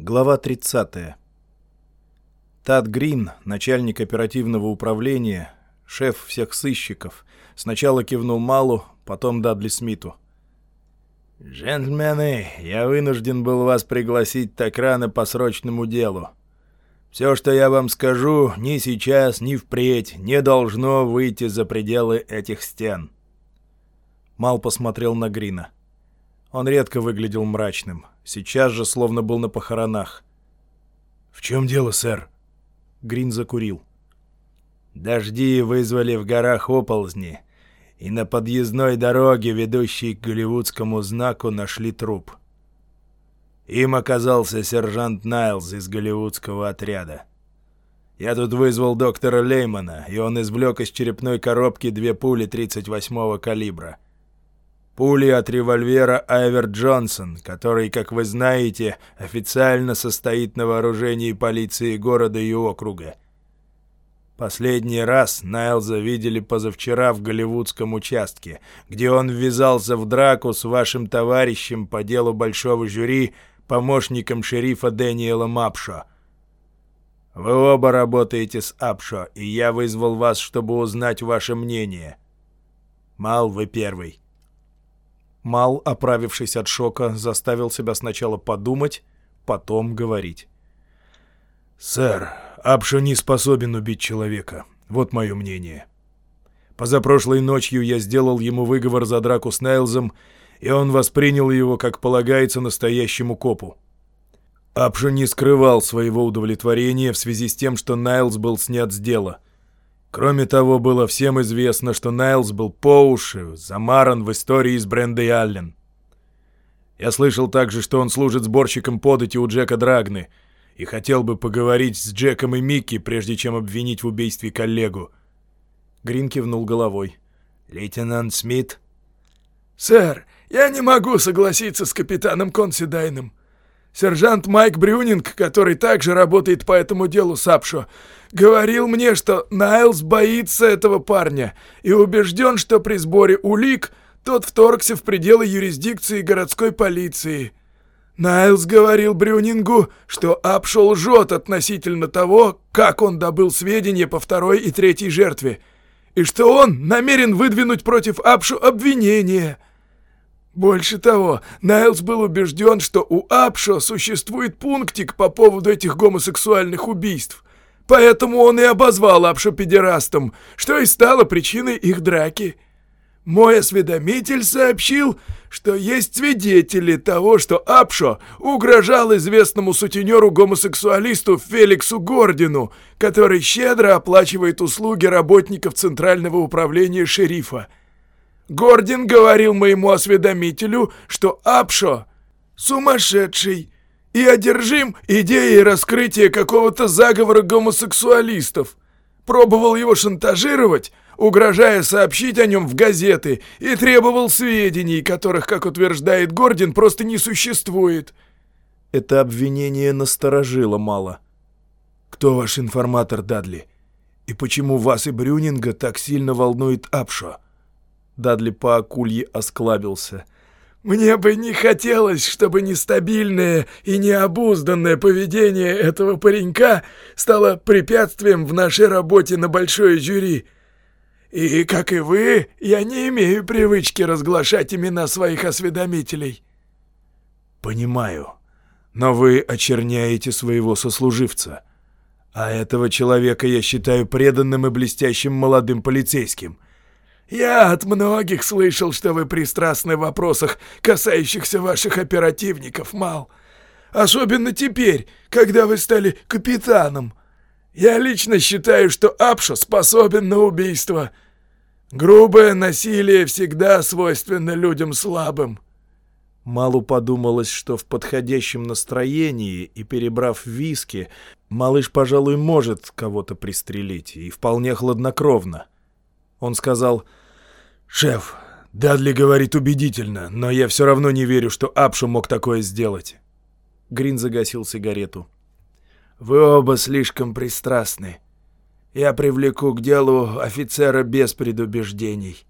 Глава 30. Тад Грин, начальник оперативного управления, шеф всех сыщиков, сначала кивнул Малу, потом Дадли Смиту. «Джентльмены, я вынужден был вас пригласить так рано по срочному делу. Все, что я вам скажу, ни сейчас, ни впредь, не должно выйти за пределы этих стен». Мал посмотрел на Грина. Он редко выглядел мрачным — Сейчас же словно был на похоронах. «В чем дело, сэр?» Грин закурил. «Дожди вызвали в горах оползни, и на подъездной дороге, ведущей к голливудскому знаку, нашли труп. Им оказался сержант Найлз из голливудского отряда. Я тут вызвал доктора Леймана, и он извлек из черепной коробки две пули 38-го калибра — Пули от револьвера Айвер Джонсон, который, как вы знаете, официально состоит на вооружении полиции города и округа. Последний раз Найлза видели позавчера в голливудском участке, где он ввязался в драку с вашим товарищем по делу большого жюри, помощником шерифа Дэниела Мапшо. Вы оба работаете с Апшо, и я вызвал вас, чтобы узнать ваше мнение. Мал, вы первый. Мал, оправившись от шока, заставил себя сначала подумать, потом говорить. «Сэр, Апша не способен убить человека. Вот мое мнение. Позапрошлой ночью я сделал ему выговор за драку с Найлзом, и он воспринял его, как полагается, настоящему копу. Апша не скрывал своего удовлетворения в связи с тем, что Найлз был снят с дела — Кроме того, было всем известно, что Найлз был по уши замаран в истории с Брендой Аллен. Я слышал также, что он служит сборщиком подати у Джека Драгны и хотел бы поговорить с Джеком и Микки, прежде чем обвинить в убийстве коллегу. Грин кивнул головой. «Лейтенант Смит?» «Сэр, я не могу согласиться с капитаном Консидайном. Сержант Майк Брюнинг, который также работает по этому делу Сапшо, говорил мне, что Найлз боится этого парня и убежден, что при сборе улик тот вторгся в пределы юрисдикции городской полиции. Найлз говорил Брюнингу, что Апшо лжет относительно того, как он добыл сведения по второй и третьей жертве, и что он намерен выдвинуть против Апшу обвинение — больше того, Найлз был убежден, что у Апшо существует пунктик по поводу этих гомосексуальных убийств. Поэтому он и обозвал Апшо педерастом, что и стало причиной их драки. Мой осведомитель сообщил, что есть свидетели того, что Апшо угрожал известному сутенеру-гомосексуалисту Феликсу Гордину, который щедро оплачивает услуги работников Центрального управления шерифа. Гордин говорил моему осведомителю, что Апшо сумасшедший и одержим идеей раскрытия какого-то заговора гомосексуалистов. Пробовал его шантажировать, угрожая сообщить о нем в газеты, и требовал сведений, которых, как утверждает Гордин, просто не существует. Это обвинение насторожило мало. «Кто ваш информатор, Дадли? И почему вас и Брюнинга так сильно волнует Апшо?» Дадли по акулье осклабился. «Мне бы не хотелось, чтобы нестабильное и необузданное поведение этого паренька стало препятствием в нашей работе на большое жюри. И, как и вы, я не имею привычки разглашать имена своих осведомителей». «Понимаю, но вы очерняете своего сослуживца. А этого человека я считаю преданным и блестящим молодым полицейским». «Я от многих слышал, что вы пристрастны в вопросах, касающихся ваших оперативников, Мал. Особенно теперь, когда вы стали капитаном. Я лично считаю, что Апша способен на убийство. Грубое насилие всегда свойственно людям слабым». Малу подумалось, что в подходящем настроении и перебрав виски, малыш, пожалуй, может кого-то пристрелить, и вполне хладнокровно. Он сказал «Шеф, Дадли говорит убедительно, но я все равно не верю, что Апшу мог такое сделать». Грин загасил сигарету. «Вы оба слишком пристрастны. Я привлеку к делу офицера без предубеждений.